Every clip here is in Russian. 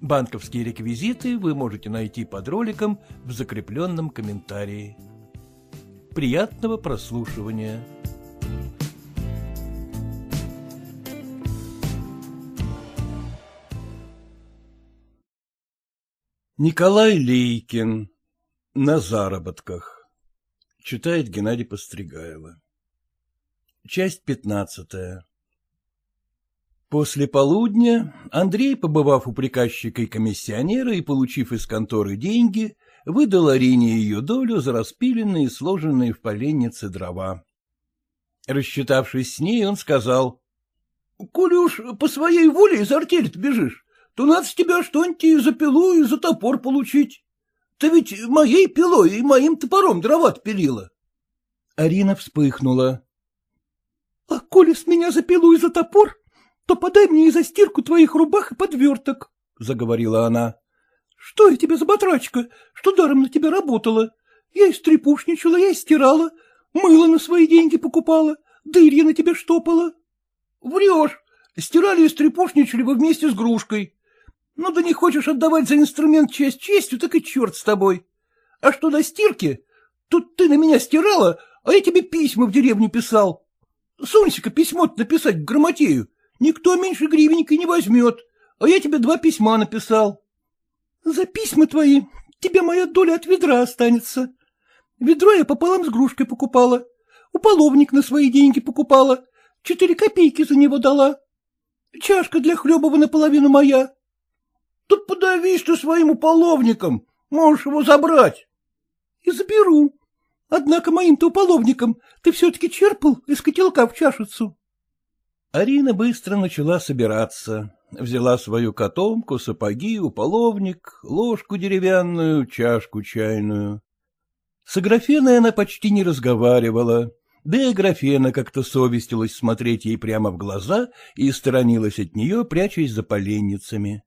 Банковские реквизиты вы можете найти под роликом в закрепленном комментарии. Приятного прослушивания! Николай Лейкин на заработках. Читает Геннадий Постригайло. Часть пятнадцатая. После полудня Андрей, побывав у приказчика и комиссионера и получив из конторы деньги, выдал Арине ее долю за распиленные и сложенные в поленнице дрова. Рассчитавшись с ней, он сказал. — Коли уж по своей воле из артели бежишь, то надо с тебя что-нибудь и за пилу, и за топор получить. Ты ведь моей пилой и моим топором дрова пилила. Арина вспыхнула. — А коли с меня за пилу и за топор, то подай мне и за стирку твоих рубах и подверток, — заговорила она. — Что я тебе за батрачка, что даром на тебя работала? Я и стрепушничала, я и стирала, мыло на свои деньги покупала, дырья на тебя штопала. — Врешь, стирали и стрепушничали вы вместе с грушкой. Ну да не хочешь отдавать за инструмент честь честью, так и черт с тобой. А что до стирки? Тут ты на меня стирала, а я тебе письма в деревню писал. Сунься-ка письмо написать к грамотею. Никто меньше гривенника не возьмет, а я тебе два письма написал. За письма твои тебе моя доля от ведра останется. Ведро я пополам с грушкой покупала, уполовник на свои деньги покупала, четыре копейки за него дала. Чашка для хлебова наполовину моя. Тут подавись ты своим уполовником, можешь его забрать. И заберу. Однако моим-то уполовником ты все-таки черпал из котелка в чашицу. Арина быстро начала собираться. Взяла свою котомку, сапоги, уполовник, ложку деревянную, чашку чайную. С Аграфеной она почти не разговаривала, да и Аграфена как-то совестилась смотреть ей прямо в глаза и сторонилась от нее, прячась за поленницами.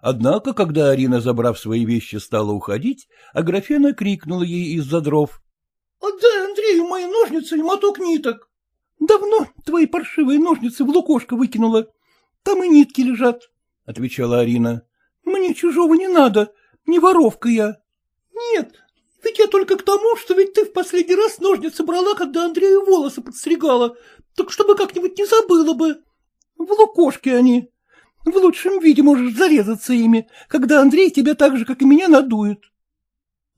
Однако, когда Арина, забрав свои вещи, стала уходить, Аграфена крикнула ей из-за дров. — Отдай Андрею мои ножницы и моток ниток. — Давно твои паршивые ножницы в лукошко выкинула. Там и нитки лежат, — отвечала Арина. — Мне чужого не надо, не воровка я. — Нет, ведь я только к тому, что ведь ты в последний раз ножницы брала, когда Андрею волосы подстригала, так чтобы как-нибудь не забыла бы. В лукошке они. В лучшем виде можешь зарезаться ими, когда Андрей тебя так же, как и меня, надует.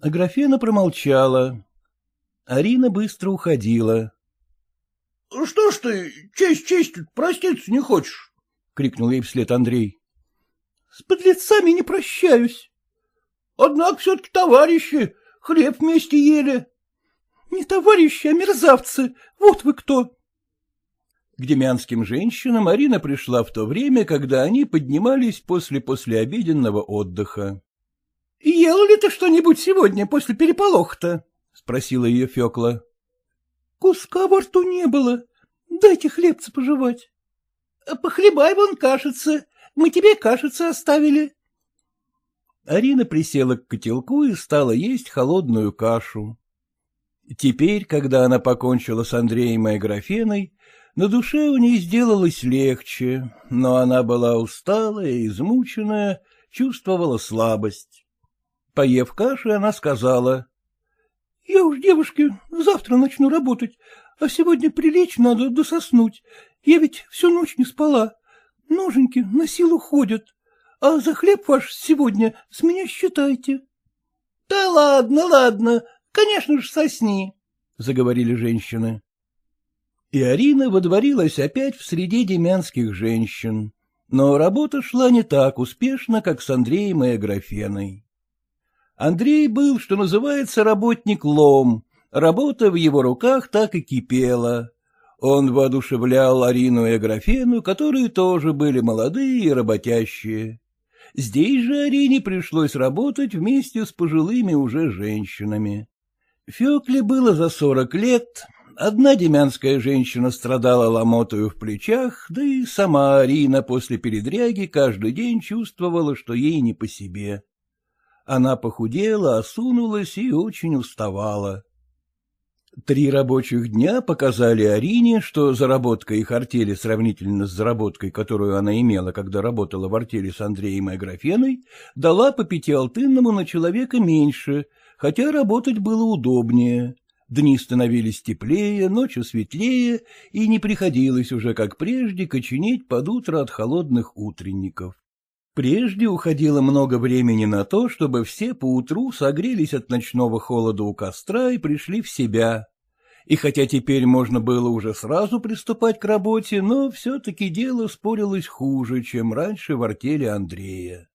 Аграфена промолчала. Арина быстро уходила. — Что ж ты, честь честь, проститься не хочешь? — крикнул ей вслед Андрей. — С подлецами не прощаюсь. — Однако все-таки товарищи, хлеб вместе ели. — Не товарищи, а мерзавцы, вот вы кто. К демянским женщинам Арина пришла в то время, когда они поднимались после послеобеденного отдыха. — Ела ли ты что-нибудь сегодня после переполоха-то? — спросила ее Фекла. Куска во рту не было. Дайте хлебца пожевать. — Похлебай вон кашица. Мы тебе кашица оставили. Арина присела к котелку и стала есть холодную кашу. Теперь, когда она покончила с Андреем и Аграфеной, на душе у ней сделалось легче, но она была усталая, измученная, чувствовала слабость. Поев каши, она сказала, я уж, девушки, завтра начну работать, а сегодня прилечь надо дососнуть. Я ведь всю ночь не спала. Ноженьки на силу ходят. А за хлеб ваш сегодня с меня считайте. — Да ладно, ладно, конечно же, сосни, — заговорили женщины. И Арина водворилась опять в среде демянских женщин. Но работа шла не так успешно, как с Андреем и Аграфеной. Андрей был, что называется, работник лом. Работа в его руках так и кипела. Он воодушевлял Арину и Аграфену, которые тоже были молодые и работящие. Здесь же Арине пришлось работать вместе с пожилыми уже женщинами. Фекле было за сорок лет, одна демянская женщина страдала ломотою в плечах, да и сама Арина после передряги каждый день чувствовала, что ей не по себе. Она похудела, осунулась и очень уставала. Три рабочих дня показали Арине, что заработка их артели сравнительно с заработкой, которую она имела, когда работала в артели с Андреем и Аграфеной, дала по пятиалтынному на человека меньше, хотя работать было удобнее. Дни становились теплее, ночью светлее, и не приходилось уже, как прежде, коченеть под утро от холодных утренников. Прежде уходило много времени на то, чтобы все поутру согрелись от ночного холода у костра и пришли в себя. И хотя теперь можно было уже сразу приступать к работе, но все-таки дело спорилось хуже, чем раньше в артели Андрея.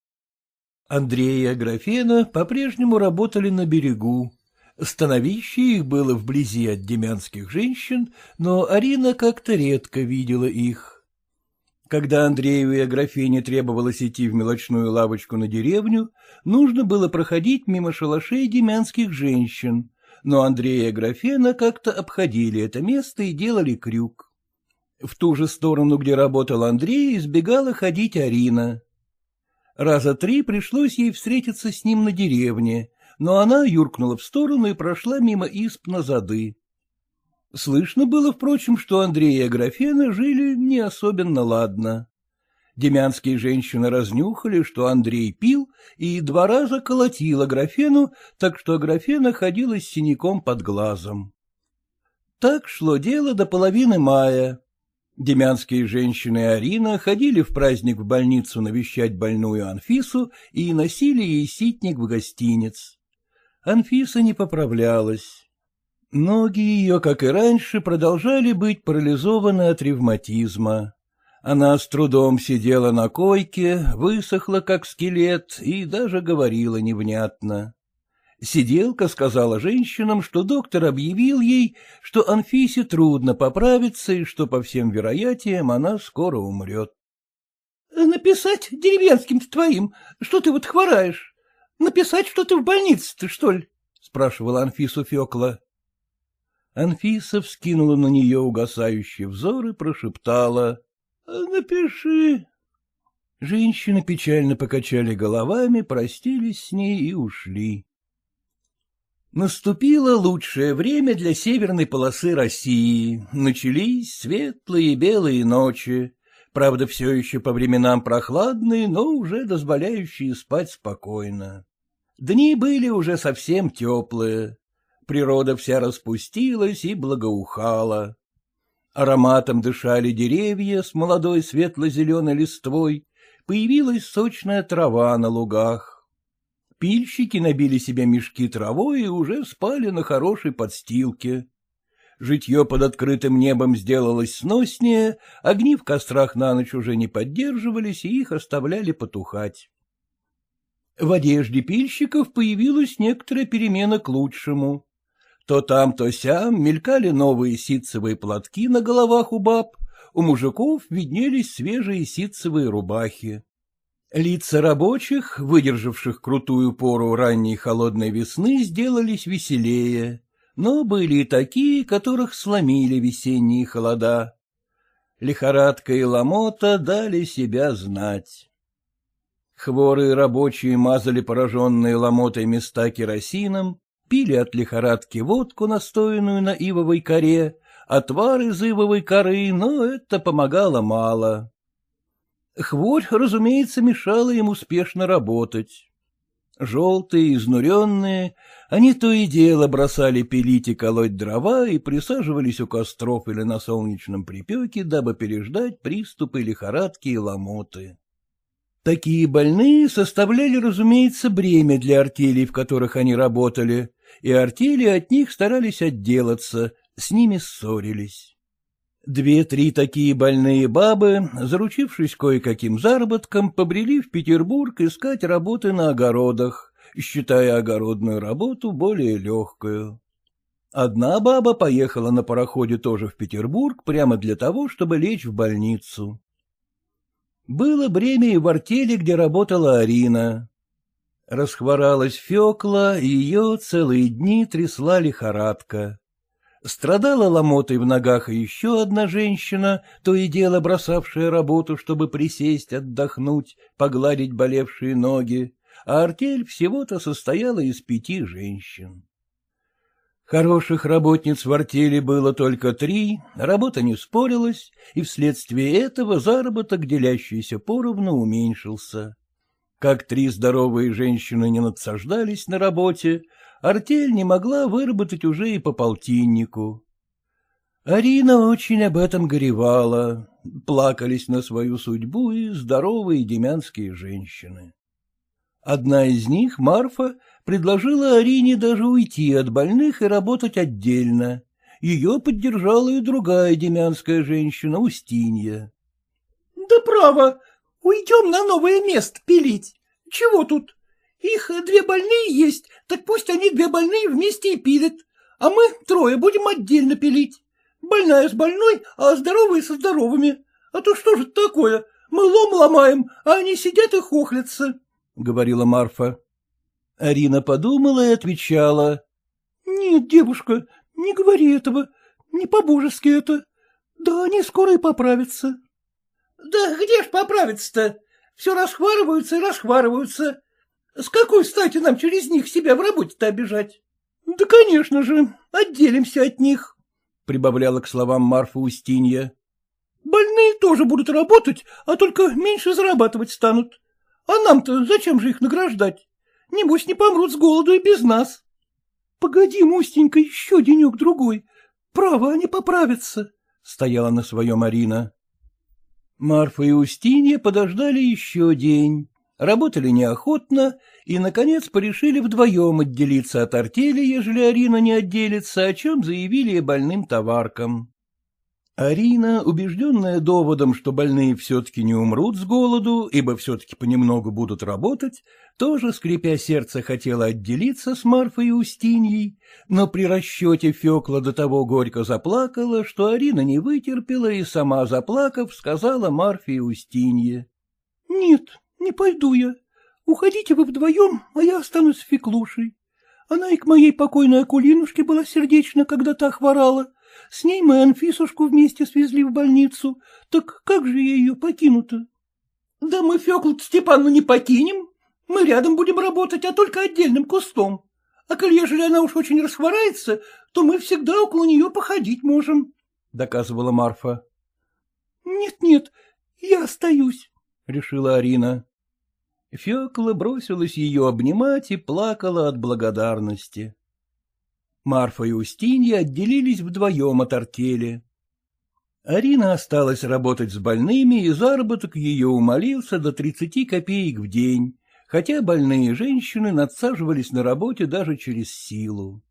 Андрей и Аграфена по-прежнему работали на берегу. Становище их было вблизи от демянских женщин, но Арина как-то редко видела их. Когда Андрею и Аграфене требовалось идти в мелочную лавочку на деревню, нужно было проходить мимо шалашей демянских женщин, но Андрей и Аграфена как-то обходили это место и делали крюк. В ту же сторону, где работал Андрей, избегала ходить Арина. Раза три пришлось ей встретиться с ним на деревне, но она юркнула в сторону и прошла мимо исп на зады. Слышно было, впрочем, что Андрей и Аграфена жили не особенно ладно. Демянские женщины разнюхали, что Андрей пил, и два раза колотил Аграфену, так что Аграфена ходила с синяком под глазом. Так шло дело до половины мая. Демянские женщины и Арина ходили в праздник в больницу навещать больную Анфису и носили ей ситник в гостиниц. Анфиса не поправлялась. Ноги ее, как и раньше, продолжали быть парализованы от ревматизма. Она с трудом сидела на койке, высохла, как скелет, и даже говорила невнятно. Сиделка сказала женщинам, что доктор объявил ей, что Анфисе трудно поправиться и что, по всем вероятиям, она скоро умрет. — Написать деревенским-то твоим, что ты вот хвораешь? Написать, что ты в больнице-то, что ли? — спрашивала Анфису Фекла. Анфиса вскинула на нее угасающий взор и прошептала. — Напиши. Женщины печально покачали головами, простились с ней и ушли. Наступило лучшее время для северной полосы России. Начались светлые белые ночи. Правда, все еще по временам прохладные, но уже дозволяющие спать спокойно. Дни были уже совсем теплые природа вся распустилась и благоухала. Ароматом дышали деревья с молодой светло-зеленой листвой, появилась сочная трава на лугах. Пильщики набили себе мешки травой и уже спали на хорошей подстилке. Житье под открытым небом сделалось сноснее, огни в кострах на ночь уже не поддерживались, и их оставляли потухать. В одежде пильщиков появилась некоторая перемена к лучшему. То там, то сям мелькали новые ситцевые платки на головах у баб, у мужиков виднелись свежие ситцевые рубахи. Лица рабочих, выдержавших крутую пору ранней холодной весны, сделались веселее, но были и такие, которых сломили весенние холода. Лихорадка и ломота дали себя знать. Хворые рабочие мазали пораженные ломотой места керосином, пили от лихорадки водку, настоянную на ивовой коре, отвар из ивовой коры, но это помогало мало. Хворь, разумеется, мешала им успешно работать. Желтые, изнуренные, они то и дело бросали пилить и колоть дрова и присаживались у костров или на солнечном припеке, дабы переждать приступы лихорадки и ломоты. Такие больные составляли, разумеется, бремя для артелей, в которых они работали, и артели от них старались отделаться, с ними ссорились. Две-три такие больные бабы, заручившись кое-каким заработком, побрели в Петербург искать работы на огородах, считая огородную работу более легкую. Одна баба поехала на пароходе тоже в Петербург прямо для того, чтобы лечь в больницу. Было бремя и в артели, где работала Арина. Расхворалась Фекла, и ее целые дни трясла лихорадка. Страдала ломотой в ногах еще одна женщина, то и дело бросавшая работу, чтобы присесть, отдохнуть, погладить болевшие ноги, а артель всего-то состояла из пяти женщин. Хороших работниц в артели было только три, работа не спорилась, и вследствие этого заработок, делящийся поровну, уменьшился. Как три здоровые женщины не надсаждались на работе, артель не могла выработать уже и по полтиннику. Арина очень об этом горевала, плакались на свою судьбу и здоровые демянские женщины. Одна из них, Марфа, предложила Арине даже уйти от больных и работать отдельно. Ее поддержала и другая демянская женщина, Устинья. — Да право, уйдем на новое место пилить. Чего тут? Их две больные есть, так пусть они две больные вместе и пилят, а мы трое будем отдельно пилить. Больная с больной, а здоровые со здоровыми. А то что же такое? Мы лом ломаем, а они сидят и хохлятся, — говорила Марфа. Арина подумала и отвечала. — Нет, девушка, не говори этого, не по-божески это. Да они скоро и поправятся. — Да где ж поправиться-то? Все расхварываются и расхварываются. С какой стати нам через них себя в работе-то обижать? — Да, конечно же, отделимся от них, — прибавляла к словам Марфа Устинья. — Больные тоже будут работать, а только меньше зарабатывать станут. А нам-то зачем же их награждать? Небось, не помрут с голоду и без нас. — Погоди, Мустенька, еще денек-другой. Право, они поправятся, — стояла на своем Арина. Марфа и Устинья подождали еще день, работали неохотно и, наконец, порешили вдвоем отделиться от артели, ежели Арина не отделится, о чем заявили больным товаркам. Арина, убежденная доводом, что больные все-таки не умрут с голоду, ибо все-таки понемногу будут работать, тоже, скрипя сердце, хотела отделиться с Марфой и Устиньей, но при расчете Фекла до того горько заплакала, что Арина не вытерпела и сама, заплакав, сказала Марфе и Устинье. — Нет, не пойду я. Уходите вы вдвоем, а я останусь с Феклушей. Она и к моей покойной Акулинушке была сердечна, когда та хворала. С ней мы Анфисушку вместе свезли в больницу. Так как же я ее покину-то? — Да мы Феклу Степану не покинем. Мы рядом будем работать, а только отдельным кустом. А коль ежели она уж очень расхворается, то мы всегда около нее походить можем, — доказывала Марфа. Нет, — Нет-нет, я остаюсь, — решила Арина. Фекла бросилась ее обнимать и плакала от благодарности. Марфа и Устинья отделились вдвоем от артели. Арина осталась работать с больными, и заработок ее умолился до тридцати копеек в день, хотя больные женщины надсаживались на работе даже через силу.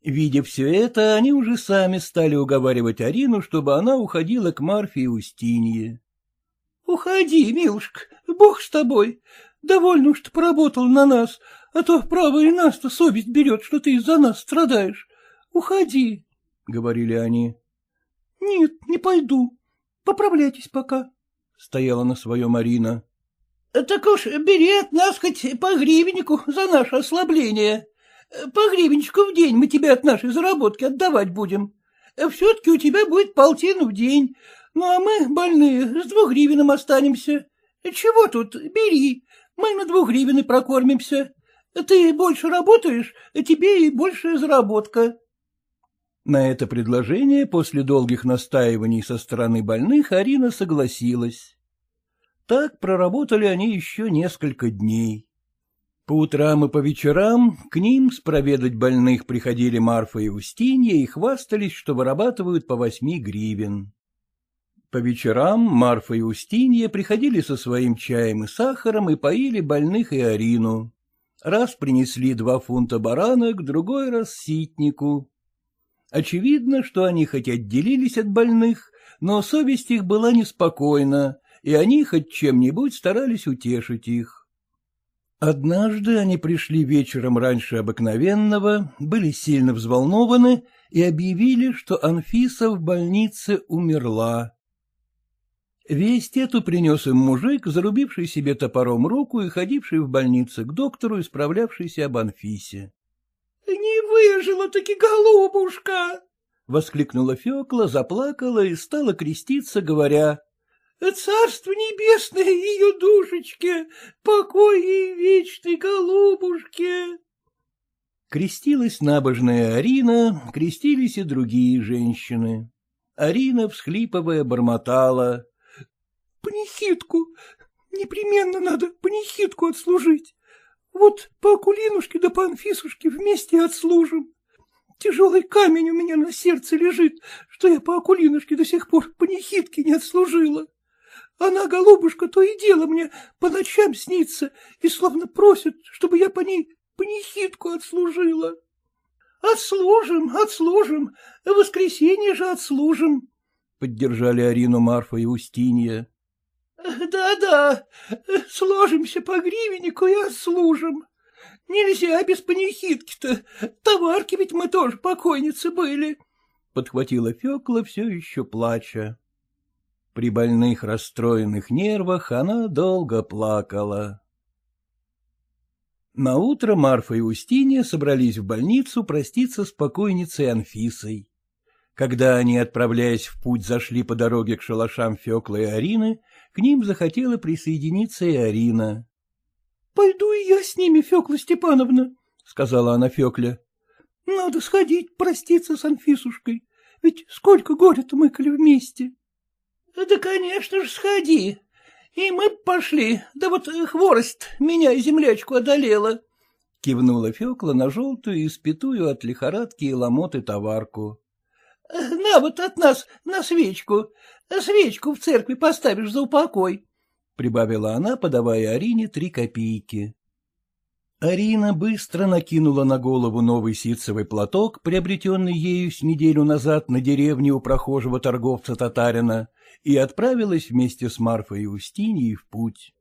Видя все это, они уже сами стали уговаривать Арину, чтобы она уходила к Марфе и Устинье. — Уходи, милушка, бог с тобой. Довольно уж ты поработал на нас, а то, право, и нас-то совесть берет, что ты из-за нас страдаешь. Уходи, — говорили они. — Нет, не пойду. Поправляйтесь пока, — стояла на своем Марина. — Так уж бери от нас хоть по гривеннику за наше ослабление. По гривенчику в день мы тебе от нашей заработки отдавать будем. Все-таки у тебя будет полтину в день, ну а мы, больные, с двух гривенным останемся. Чего тут, бери, мы на двух гривен прокормимся. Ты больше работаешь, тебе и большая заработка. На это предложение после долгих настаиваний со стороны больных Арина согласилась. Так проработали они еще несколько дней. По утрам и по вечерам к ним спроведать больных приходили Марфа и Устинья и хвастались, что вырабатывают по восьми гривен. По вечерам Марфа и Устинья приходили со своим чаем и сахаром и поили больных и Арину. Раз принесли два фунта баранок, другой раз ситнику. Очевидно, что они хоть отделились от больных, но совесть их была неспокойна, и они хоть чем-нибудь старались утешить их. Однажды они пришли вечером раньше обыкновенного, были сильно взволнованы и объявили, что Анфиса в больнице умерла. Весть эту принес им мужик, зарубивший себе топором руку и ходивший в больницу к доктору, исправлявшийся об Анфисе. — Не выжила-таки голубушка! — воскликнула Фекла, заплакала и стала креститься, говоря. — Царство небесное ее душечке, покой ей вечный, голубушке! Крестилась набожная Арина, крестились и другие женщины. Арина, всхлипывая, бормотала. — Панихидку! Непременно надо панихидку отслужить. Вот по Акулинушке да по Анфисушке вместе отслужим. Тяжелый камень у меня на сердце лежит, что я по Акулинушке до сих пор панихидки не отслужила. Она, голубушка, то и дело мне по ночам снится и словно просит, чтобы я по ней панихидку отслужила. Отслужим, отслужим, воскресенье же отслужим, — поддержали Арину Марфа и Устинья. Да — сложимся по гривеннику и отслужим. Нельзя без панихидки-то, товарки ведь мы тоже покойницы были, — подхватила Фекла, все еще плача. При больных расстроенных нервах она долго плакала. Наутро Марфа и Устинья собрались в больницу проститься с покойницей Анфисой. Когда они, отправляясь в путь, зашли по дороге к шалашам Фекла и Арины, к ним захотела присоединиться и Арина. — Пойду и я с ними, Фекла Степановна, — сказала она Фекле. — Надо сходить проститься с Анфисушкой, ведь сколько горя-то мыкали вместе. — Да, конечно же, сходи. И мы пошли, да вот хворост меня и землячку одолела. Кивнула Фекла на желтую, испятую от лихорадки и ломоты товарку. — На вот от нас на свечку. Свечку в церкви поставишь за упокой, — прибавила она, подавая Арине три копейки. Арина быстро накинула на голову новый ситцевый платок, приобретенный ею с неделю назад на деревне у прохожего торговца-татарина, и отправилась вместе с Марфой и Устиньей в путь.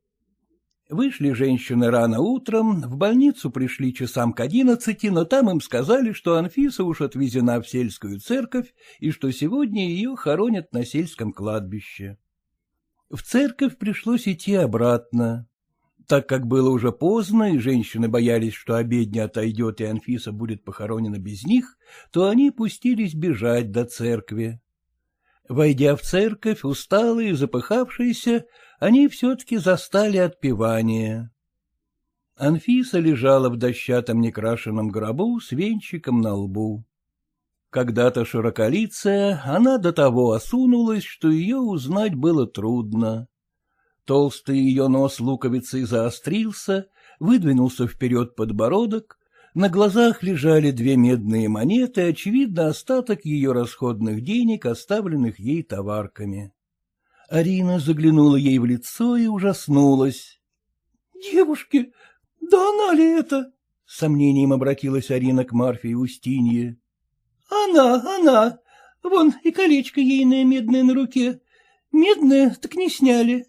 Вышли женщины рано утром, в больницу пришли часам к одиннадцати, но там им сказали, что Анфиса уж отвезена в сельскую церковь и что сегодня ее хоронят на сельском кладбище. В церковь пришлось идти обратно. Так как было уже поздно, и женщины боялись, что обедня отойдет, и Анфиса будет похоронена без них, то они пустились бежать до церкви. Войдя в церковь, усталые, запыхавшиеся, они все-таки застали отпевание. Анфиса лежала в дощатом некрашенном гробу с венчиком на лбу. Когда-то широколицая, она до того осунулась, что ее узнать было трудно. Толстый ее нос луковицей заострился, выдвинулся вперед подбородок, на глазах лежали две медные монеты, очевидно, остаток ее расходных денег, оставленных ей товарками. Арина заглянула ей в лицо и ужаснулась. — Девушки, да она ли это? — сомнением обратилась Арина к Марфе и Устинье. — Она, она. Вон и колечко ейное медное на руке. Медное так не сняли.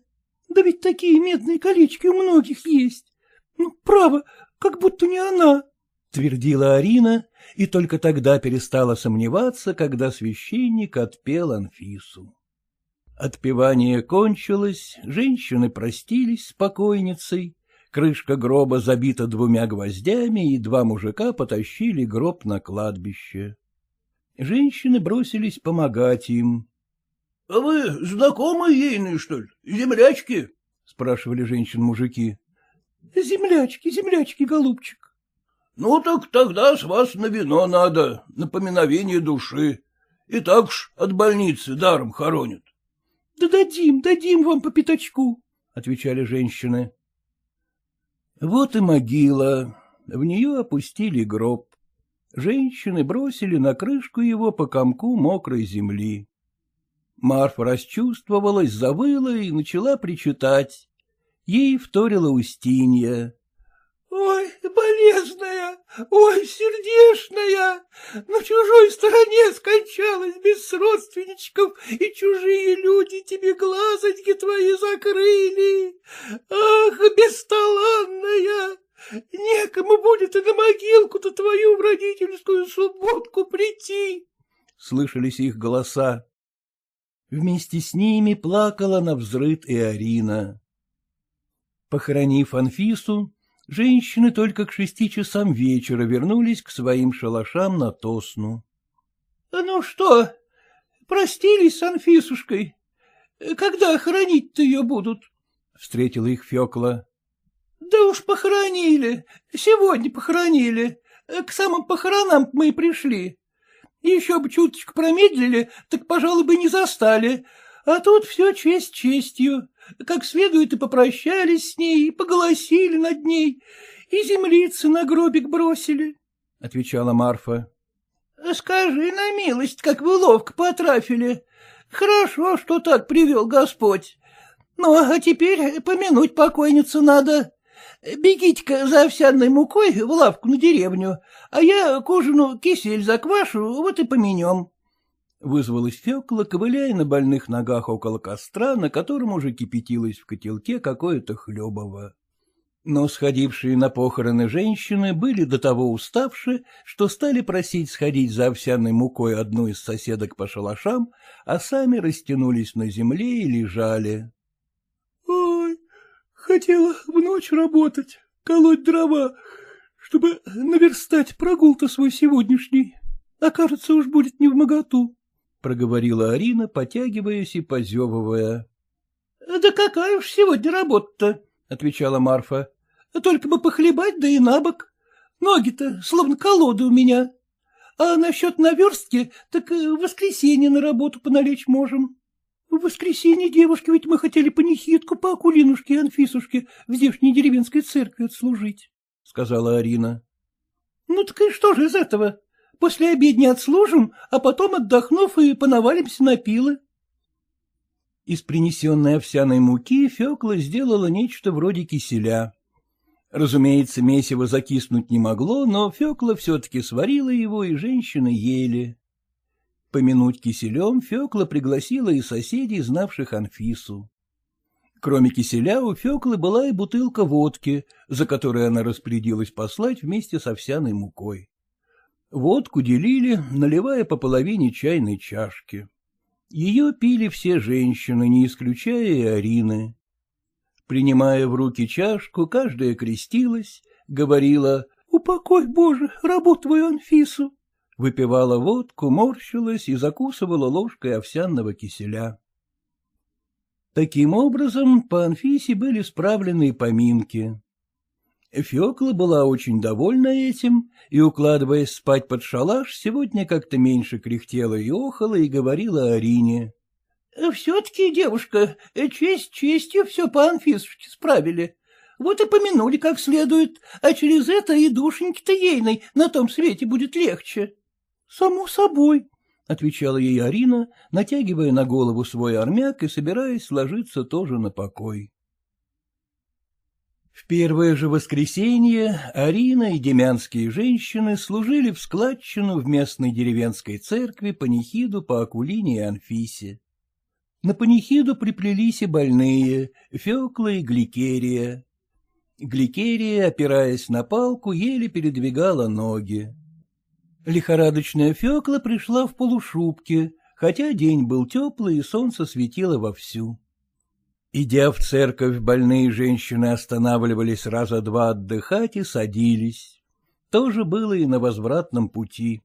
Да ведь такие медные колечки у многих есть. Ну, право, как будто не она. — твердила Арина, и только тогда перестала сомневаться, когда священник отпел Анфису. Отпевание кончилось, женщины простились с покойницей, крышка гроба забита двумя гвоздями, и два мужика потащили гроб на кладбище. Женщины бросились помогать им. — А вы знакомые ейные, что ли, землячки? — спрашивали женщин-мужики. — Землячки, землячки, голубчик. — Ну так тогда с вас на вино надо, на души. И так уж от больницы даром хоронят. — Да дадим, дадим вам по пятачку, — отвечали женщины. Вот и могила. В нее опустили гроб. Женщины бросили на крышку его по комку мокрой земли. Марфа расчувствовалась, завыла и начала причитать. Ей вторила Устинья. Ой, болезная, ой, сердешная, на чужой стороне скончалась без родственничков, и чужие люди тебе глазочки твои закрыли. Ах, бесталанная, некому будет и на могилку-то твою в родительскую субботку прийти. Слышались их голоса. Вместе с ними плакала на взрыд и Арина. Похоронив Анфису, женщины только к шести часам вечера вернулись к своим шалашам на Тосну. — Ну что, простились с Анфисушкой? Когда хоронить-то ее будут? — встретила их Фекла. — Да уж похоронили, сегодня похоронили. К самым похоронам мы и пришли. Еще бы чуточку промедлили, так, пожалуй, бы не застали. А тут все честь честью. Как следует и попрощались с ней, и поголосили над ней, и землицы на гробик бросили, — отвечала Марфа. — Скажи на милость, как вы ловко потрафили. Хорошо, что так привел Господь. Ну, а теперь помянуть покойницу надо. Бегите-ка за овсяной мукой в лавку на деревню, а я к ужину кисель заквашу, вот и поменем. Вызвалась Фекла, ковыляя на больных ногах около костра, на котором уже кипятилось в котелке какое-то хлебово. Но сходившие на похороны женщины были до того уставши, что стали просить сходить за овсяной мукой одну из соседок по шалашам, а сами растянулись на земле и лежали. — Ой, хотела в ночь работать, колоть дрова, чтобы наверстать прогул-то свой сегодняшний. А кажется, уж будет не в моготу, — проговорила Арина, потягиваясь и позевывая. — Да какая уж сегодня работа-то? — отвечала Марфа. — Только бы похлебать, да и набок. Ноги-то словно колоды у меня. А насчет наверстки, так в воскресенье на работу поналечь можем. В воскресенье девушки ведь мы хотели панихидку по Акулинушке и Анфисушке в здешней деревенской церкви отслужить, — сказала Арина. — Ну так и что же из этого? После обедни отслужим, а потом, отдохнув, и понавалимся на пилы. Из принесенной овсяной муки Фекла сделала нечто вроде киселя. Разумеется, месиво закиснуть не могло, но Фекла все-таки сварила его, и женщины ели. Помянуть киселем Фекла пригласила и соседей, знавших Анфису. Кроме киселя у Феклы была и бутылка водки, за которой она распорядилась послать вместе с овсяной мукой. Водку делили, наливая по половине чайной чашки. Ее пили все женщины, не исключая и Арины. Принимая в руки чашку, каждая крестилась, говорила «Упокой, Боже, работу твою Анфису!» Выпивала водку, морщилась и закусывала ложкой овсяного киселя. Таким образом, по Анфисе были справлены поминки. Фекла была очень довольна этим, и, укладываясь спать под шалаш, сегодня как-то меньше кряхтела и охала и говорила Арине. — Все-таки, девушка, честь честью все по Анфисушке справили. Вот и помянули как следует, а через это и душеньки-то ейной на том свете будет легче. — Само собой, — отвечала ей Арина, натягивая на голову свой армяк и собираясь ложиться тоже на покой. В первое же воскресенье Арина и демянские женщины служили в складчину в местной деревенской церкви панихиду по Акулине и Анфисе. На панихиду приплелись и больные — Фекла и Гликерия. Гликерия, опираясь на палку, еле передвигала ноги. Лихорадочная Фекла пришла в полушубке, хотя день был теплый и солнце светило вовсю. Идя в церковь, больные женщины останавливались раза два отдыхать и садились. То же было и на возвратном пути.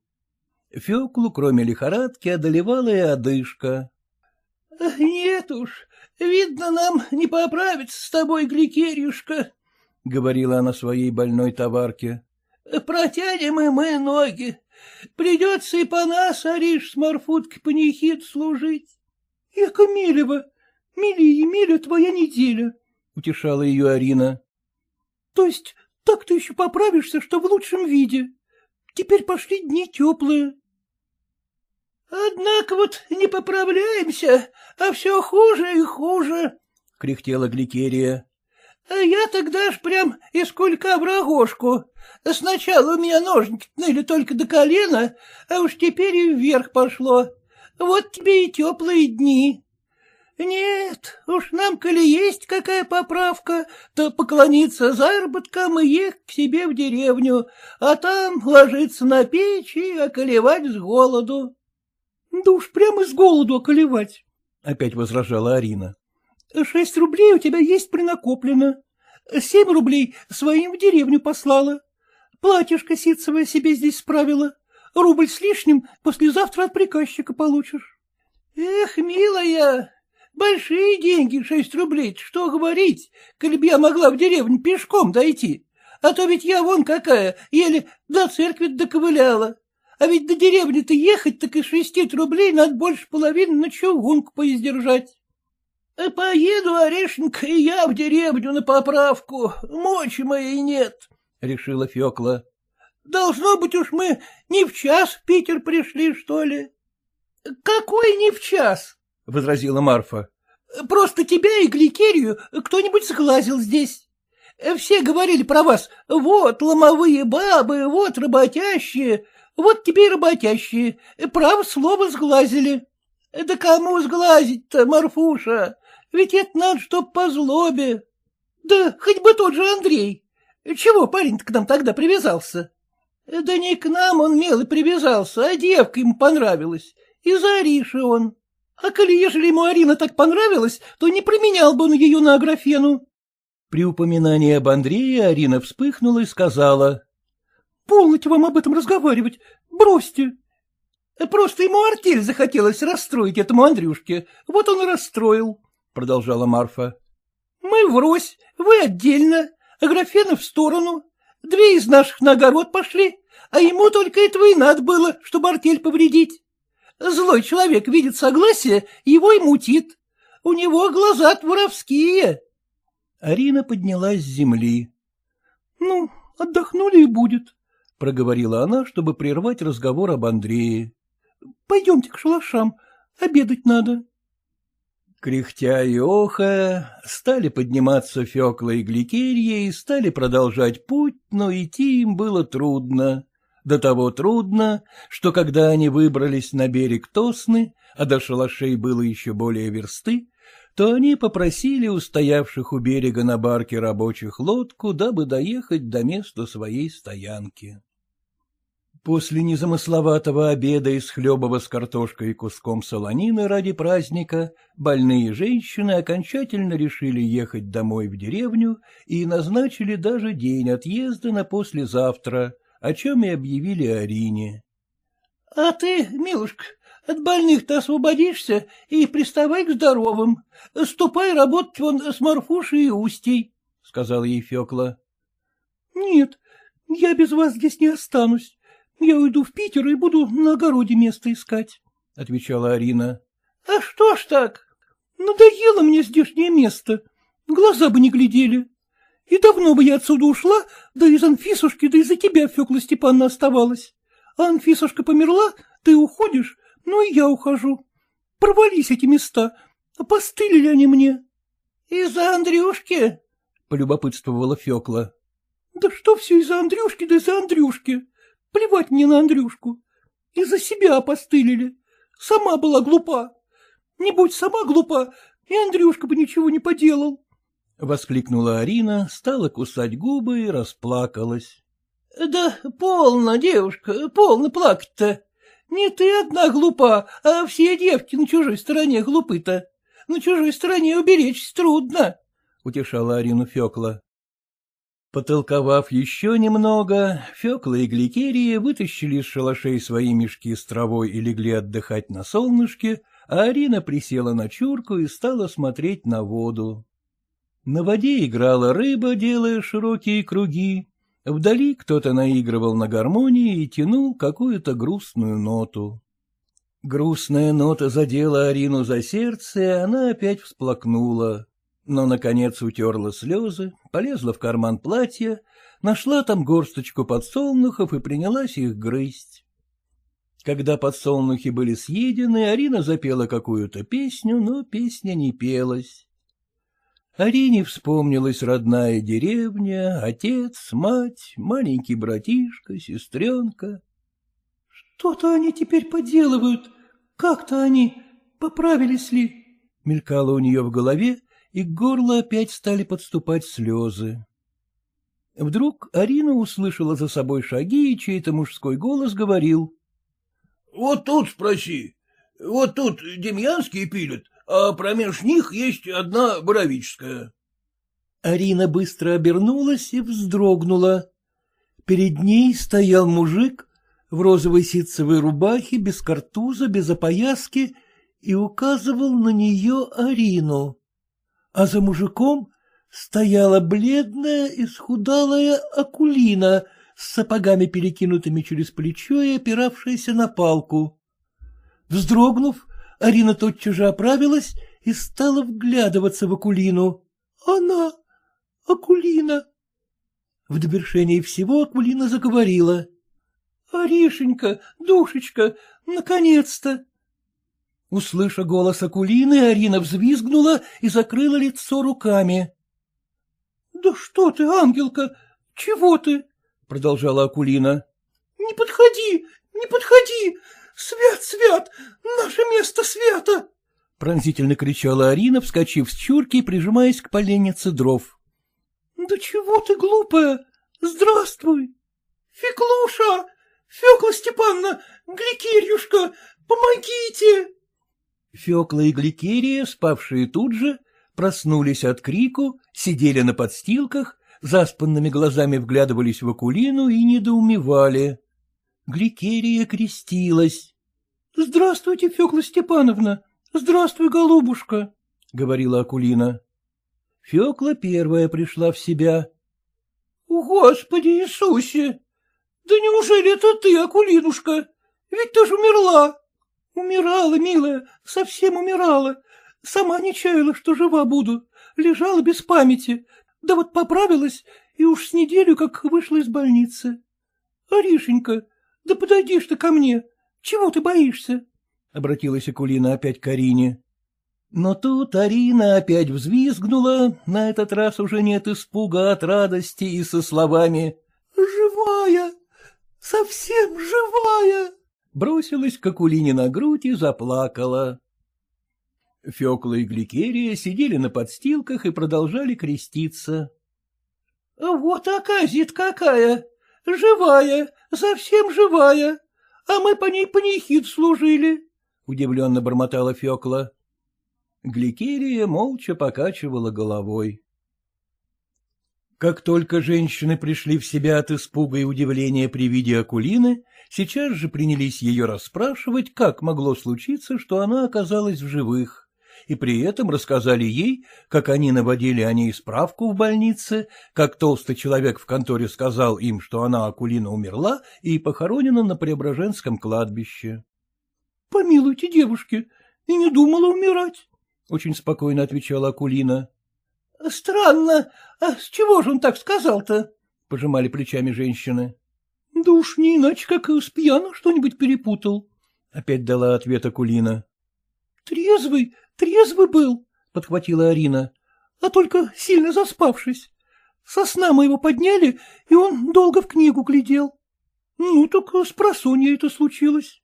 Феклу, кроме лихорадки, одолевала и одышка. — Нет уж, видно, нам не поправиться с тобой, Гликерюшка, — говорила она своей больной товарке. — Протянем и мы ноги. Придется и по нас, Ариш, с Марфуткой панихид служить. — Эка милево, Мили и миля твоя неделя, — утешала ее Арина. — То есть так ты еще поправишься, что в лучшем виде. Теперь пошли дни теплые. — Однако вот не поправляемся, а все хуже и хуже, — кряхтела Гликерия. — А я тогда ж прям из кулька в рогожку. Сначала у меня ножники ныли только до колена, а уж теперь и вверх пошло. Вот тебе и теплые дни. Нет, уж нам, коли есть какая поправка, то поклониться заработкам и ехать к себе в деревню, а там ложиться на печь и околевать с голоду. — Да уж прямо с голоду околевать, — опять возражала Арина. — Шесть рублей у тебя есть принакоплено. Семь рублей своим в деревню послала. Платьишко ситцевое себе здесь справила. Рубль с лишним послезавтра от приказчика получишь. — Эх, милая, большие деньги, шесть рублей, что говорить, коли б я могла в деревню пешком дойти. А то ведь я вон какая, еле до церкви доковыляла. А ведь до деревни-то ехать, так и шестит рублей надо больше половины на чугунку поиздержать. — Поеду, Орешенька, и я в деревню на поправку. Мочи моей нет, — решила Фекла. — Должно быть уж мы не в час в Питер пришли, что ли? — Какой не в час? — возразила Марфа. — Просто тебя и Гликерию кто-нибудь сглазил здесь. Все говорили про вас, вот ломовые бабы, вот работящие, вот тебе и работящие, право слово сглазили. Да кому сглазить-то, Марфуша? Ведь это надо, чтоб по злобе. Да хоть бы тот же Андрей. Чего парень к нам тогда привязался? Да не к нам он, мелый, привязался, а девка ему понравилась. Из-за Ариши он. А коли ежели ему Арина так понравилась, то не променял бы он ее на Аграфену. При упоминании об Андрее Арина вспыхнула и сказала. — Полноте вам об этом разговаривать, бросьте. Просто ему артель захотелось расстроить этому Андрюшке, вот он и расстроил продолжала Марфа. — Мы врозь, вы отдельно, а графена в сторону. Две из наших на огород пошли, а ему только этого и надо было, чтобы артель повредить. Злой человек видит согласие, его и мутит. У него глаза воровские. Арина поднялась с земли. — Ну, отдохнули и будет, — проговорила она, чтобы прервать разговор об Андрее. — Пойдемте к шалашам, обедать надо. Кряхтя и охая, стали подниматься Фекла и Гликерия и стали продолжать путь, но идти им было трудно. До того трудно, что когда они выбрались на берег Тосны, а до шалашей было еще более версты, то они попросили у стоявших у берега на барке рабочих лодку, дабы доехать до места своей стоянки. После незамысловатого обеда из хлебова с картошкой и куском солонины ради праздника больные женщины окончательно решили ехать домой в деревню и назначили даже день отъезда на послезавтра, о чем и объявили Арине. — А ты, милушка, от больных-то освободишься и приставай к здоровым. Ступай работать вон с Марфушей и Устей, — сказал ей Фекла. — Нет, я без вас здесь не останусь. Я уйду в Питер и буду на огороде место искать, — отвечала Арина. — А что ж так? Надоело мне здешнее место. Глаза бы не глядели. И давно бы я отсюда ушла, да из Анфисушки, да из-за тебя, Фекла Степановна, оставалась. А Анфисушка померла, ты уходишь, ну и я ухожу. Провались эти места, опостылили они мне. — Из-за Андрюшки? — полюбопытствовала Фекла. — Да что все из-за Андрюшки, да из-за Андрюшки? Плевать мне на Андрюшку. Из-за себя опостылили. Сама была глупа. Не будь сама глупа, и Андрюшка бы ничего не поделал. — воскликнула Арина, стала кусать губы и расплакалась. — Да полно, девушка, полно плакать-то. Не ты одна глупа, а все девки на чужой стороне глупы-то. На чужой стороне уберечься трудно, — утешала Арину Фекла. Потолковав еще немного, Фекла и Гликерия вытащили из шалашей свои мешки с травой и легли отдыхать на солнышке, а Арина присела на чурку и стала смотреть на воду. На воде играла рыба, делая широкие круги. Вдали кто-то наигрывал на гармонии и тянул какую-то грустную ноту. Грустная нота задела Арину за сердце, и она опять всплакнула но, наконец, утерла слезы, полезла в карман платья, нашла там горсточку подсолнухов и принялась их грызть. Когда подсолнухи были съедены, Арина запела какую-то песню, но песня не пелась. Арине вспомнилась родная деревня, отец, мать, маленький братишка, сестренка. — Что-то они теперь поделывают, как-то они, поправились ли? — мелькало у нее в голове, и к горлу опять стали подступать слезы. Вдруг Арина услышала за собой шаги, и чей-то мужской голос говорил. — Вот тут спроси. Вот тут Демьянские пилят, а промеж них есть одна Боровическая. Арина быстро обернулась и вздрогнула. Перед ней стоял мужик в розовой ситцевой рубахе, без картуза, без опояски, и указывал на нее Арину. А за мужиком стояла бледная, исхудалая Акулина с сапогами, перекинутыми через плечо и опиравшаяся на палку. Вздрогнув, Арина тотчас же оправилась и стала вглядываться в Акулину. Она, Акулина. В довершении всего Акулина заговорила. — Аришенька, душечка, наконец-то! Услыша голос Акулины, Арина взвизгнула и закрыла лицо руками. — Да что ты, ангелка, чего ты? — продолжала Акулина. — Не подходи, не подходи! Свят, свят! Наше место свято! — пронзительно кричала Арина, вскочив с чурки и прижимаясь к поленнице дров. — Да чего ты глупая? Здравствуй! Феклуша! Фекла Степановна! Гликерьюшка! Помогите! Фекла и Гликерия, спавшие тут же, проснулись от крику, сидели на подстилках, заспанными глазами вглядывались в Акулину и недоумевали. Гликерия крестилась. — Здравствуйте, Фекла Степановна! Здравствуй, голубушка! — говорила Акулина. Фекла первая пришла в себя. — Господи Иисусе! Да неужели это ты, Акулинушка? Ведь ты же умерла! Умирала, милая, совсем умирала. Сама не чаяла, что жива буду. Лежала без памяти. Да вот поправилась, и уж с неделю как вышла из больницы. Аришенька, да подойди ты ко мне. Чего ты боишься? — обратилась Акулина опять к Арине. Но тут Арина опять взвизгнула, на этот раз уже нет испуга от радости и со словами «Живая! Совсем живая!» бросилась к Акулине на грудь и заплакала. Фекла и Гликерия сидели на подстилках и продолжали креститься. — Вот оказит какая! Живая, совсем живая, а мы по ней панихид служили, — удивленно бормотала Фекла. Гликерия молча покачивала головой. Как только женщины пришли в себя от испуга и удивления при виде Акулины, сейчас же принялись ее расспрашивать, как могло случиться, что она оказалась в живых и при этом рассказали ей, как они наводили о ней справку в больнице, как толстый человек в конторе сказал им, что она, Акулина, умерла и похоронена на Преображенском кладбище. — Помилуйте, девушки, и не думала умирать, — очень спокойно отвечала Акулина. — Странно, а с чего же он так сказал-то? — пожимали плечами женщины. — Да уж не иначе, как с пьяну что-нибудь перепутал, — опять дала ответ Акулина. — Трезвый, трезвый был, — подхватила Арина, — а только сильно заспавшись. Со сна мы его подняли, и он долго в книгу глядел. Ну, так с просонья это случилось.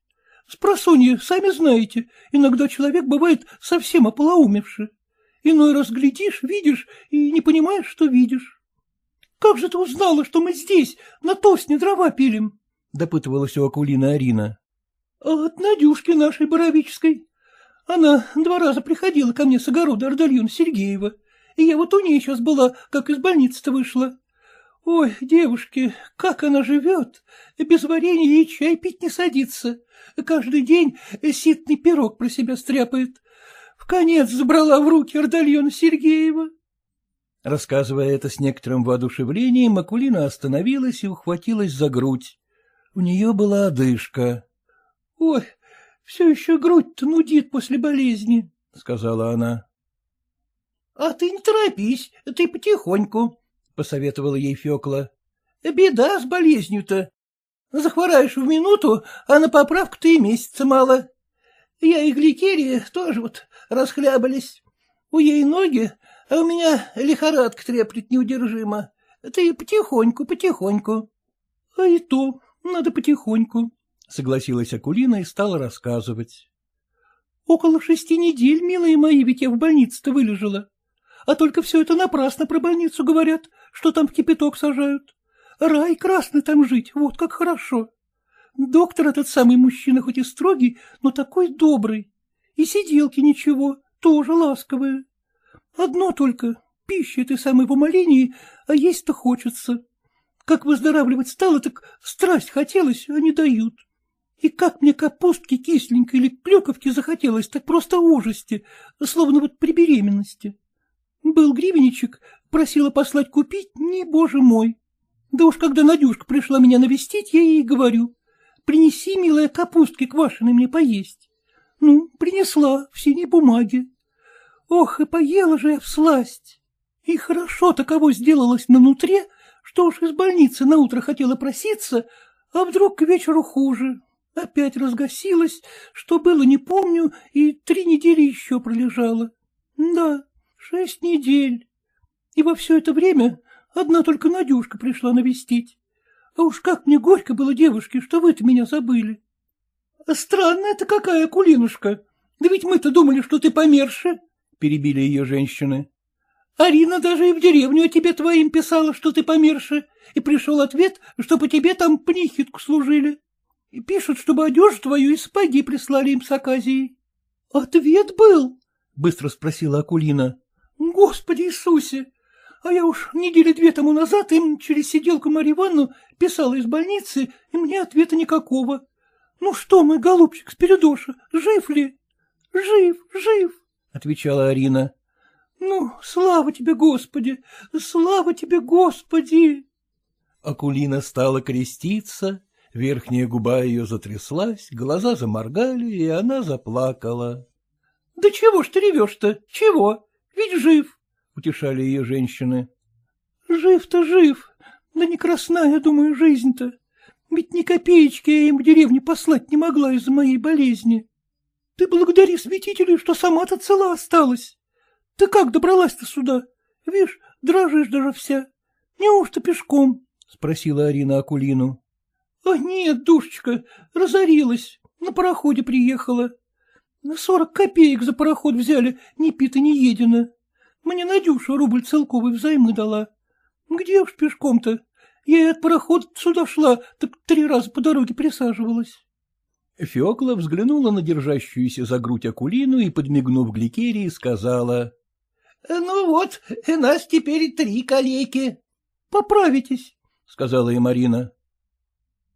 С просонья, сами знаете, иногда человек бывает совсем ополоумевший. Иной раз глядишь, видишь и не понимаешь, что видишь. — Как же ты узнала, что мы здесь, на тосне дрова пилим? — допытывалась у Акулины Арина. — От Надюшки нашей Боровической. Она два раза приходила ко мне с огорода Ардальон Сергеева, и я вот у нее сейчас была, как из больницы-то вышла. Ой, девушки, как она живет, без варенья ей чай пить не садится, каждый день ситный пирог про себя стряпает. В конец забрала в руки Ардальона Сергеева. Рассказывая это с некоторым воодушевлением, Макулина остановилась и ухватилась за грудь. У нее была одышка. — Ой, все еще грудь-то нудит после болезни, — сказала она. — А ты не торопись, ты потихоньку, — посоветовала ей Фекла. — Беда с болезнью-то. Захвораешь в минуту, а на поправку-то и месяца мало. Я и Гликерия тоже вот расхлябались. У ей ноги, а у меня лихорадка треплет неудержимо. Ты потихоньку, потихоньку. — А и то надо потихоньку, — согласилась Акулина и стала рассказывать. — Около шести недель, милые мои, ведь я в больнице-то вылежала. А только все это напрасно про больницу говорят, что там в кипяток сажают. Рай красный там жить, вот как хорошо. Доктор этот самый мужчина хоть и строгий, но такой добрый. И сиделки ничего, тоже ласковая. Одно только, пища этой самой в умолении, а есть-то хочется. Как выздоравливать стало, так страсть хотелось, а не дают. И как мне капустки кисленькой или клюковки захотелось, так просто ужасти, словно вот при беременности. Был гривенничек, просила послать купить, не боже мой. Да уж когда Надюшка пришла меня навестить, я ей говорю, принеси, милая, капустки квашеной мне поесть. Ну, принесла, в синей бумаге. Ох, и поела же я в сласть. И хорошо таково сделалось на нутре, что уж из больницы на утро хотела проситься, а вдруг к вечеру хуже, Опять разгасилась, что было, не помню, и три недели еще пролежала. Да, шесть недель. И во все это время одна только Надюшка пришла навестить. А уж как мне горько было, девушки, что вы-то меня забыли. Странная это какая, Кулинушка. Да ведь мы-то думали, что ты померше, — перебили ее женщины. Арина даже и в деревню о тебе твоим писала, что ты померше, и пришел ответ, что по тебе там пнихитку служили. И пишут, чтобы одежду твою и сапоги прислали им с Аказией. — Ответ был? — быстро спросила Акулина. — Господи Иисусе! А я уж недели две тому назад им через сиделку Марью Ивановну писала из больницы, и мне ответа никакого. Ну что мы, голубчик, Спиридоша, жив ли? — Жив, жив, — отвечала Арина. — Ну, слава тебе, Господи! Слава тебе, Господи! Акулина стала креститься, Верхняя губа ее затряслась, глаза заморгали, и она заплакала. — Да чего ж ты ревешь-то? Чего? Ведь жив, — утешали ее женщины. — Жив-то жив, да не красная, думаю, жизнь-то. Ведь ни копеечки я им в деревне послать не могла из-за моей болезни. Ты благодари святителей, что сама-то цела осталась. Ты как добралась-то сюда? Видишь, дрожишь даже вся. Неужто пешком? — спросила Арина Акулину. — А нет, душечка, разорилась, на пароходе приехала. Сорок копеек за пароход взяли, ни пита, ни едино. Мне Надюша рубль целковый взаймы дала. Где уж пешком-то? Я и от парохода сюда шла, так три раза по дороге присаживалась. Фекла взглянула на держащуюся за грудь Акулину и, подмигнув Гликерии, сказала. — Ну вот, нас теперь три калеки. — Поправитесь, — сказала и Марина.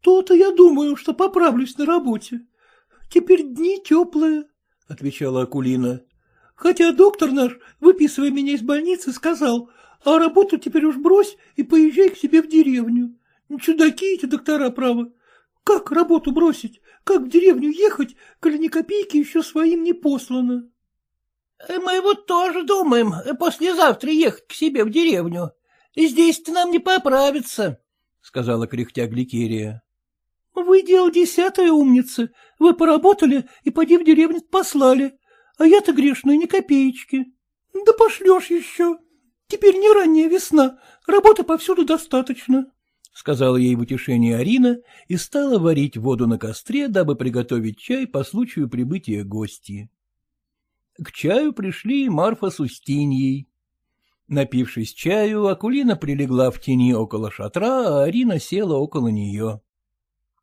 То-то я думаю, что поправлюсь на работе. Теперь дни теплые, — отвечала Акулина. Хотя доктор наш, выписывая меня из больницы, сказал, а работу теперь уж брось и поезжай к себе в деревню. Чудаки эти доктора, право. Как работу бросить? Как в деревню ехать, коли ни копейки еще своим не послано? — Мы вот тоже думаем послезавтра ехать к себе в деревню. Здесь-то нам не поправиться, — сказала кряхтя Гликерия. Вы дело десятая умница. Вы поработали и поди в деревню послали. А я-то грешная ни копеечки. Да пошлешь еще. Теперь не ранняя весна, работы повсюду достаточно. — сказала ей в утешение Арина и стала варить воду на костре, дабы приготовить чай по случаю прибытия гостей. К чаю пришли Марфа с Устиньей. Напившись чаю, Акулина прилегла в тени около шатра, а Арина села около нее. —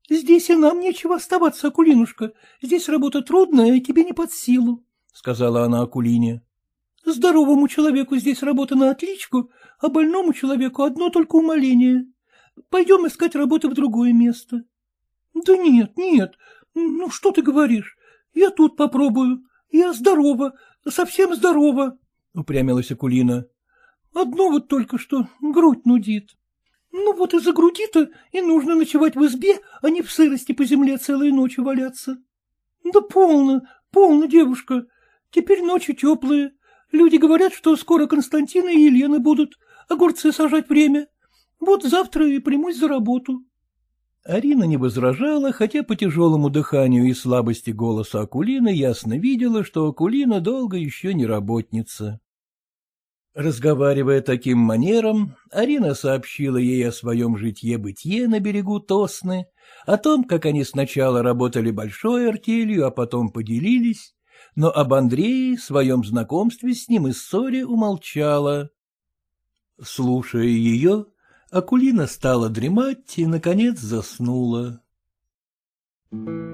Здесь и нам нечего оставаться, Акулинушка. Здесь работа трудная и тебе не под силу, — сказала она Акулине. — Здоровому человеку здесь работа на отличку, а больному человеку одно только умоление. Пойдем искать работы в другое место. — Да нет, нет, ну что ты говоришь? Я тут попробую. Я здорова, совсем здорова, — упрямилась Акулина. — Одно вот только что грудь нудит. Ну вот из-за груди-то и нужно ночевать в избе, а не в сырости по земле целые ночи валяться. Да полно, полно, девушка. Теперь ночи теплые. Люди говорят, что скоро Константина и Елена будут, огурцы сажать время. Вот завтра и примусь за работу. Арина не возражала, хотя по тяжелому дыханию и слабости голоса Акулины ясно видела, что Акулина долго еще не работница. Разговаривая таким манером, Арина сообщила ей о своем житье-бытие на берегу Тосны, о том, как они сначала работали большой артелью, а потом поделились, но об Андрее, своем знакомстве с ним и ссоре умолчала. Слушая ее, Акулина стала дремать и, наконец, заснула. Thank you.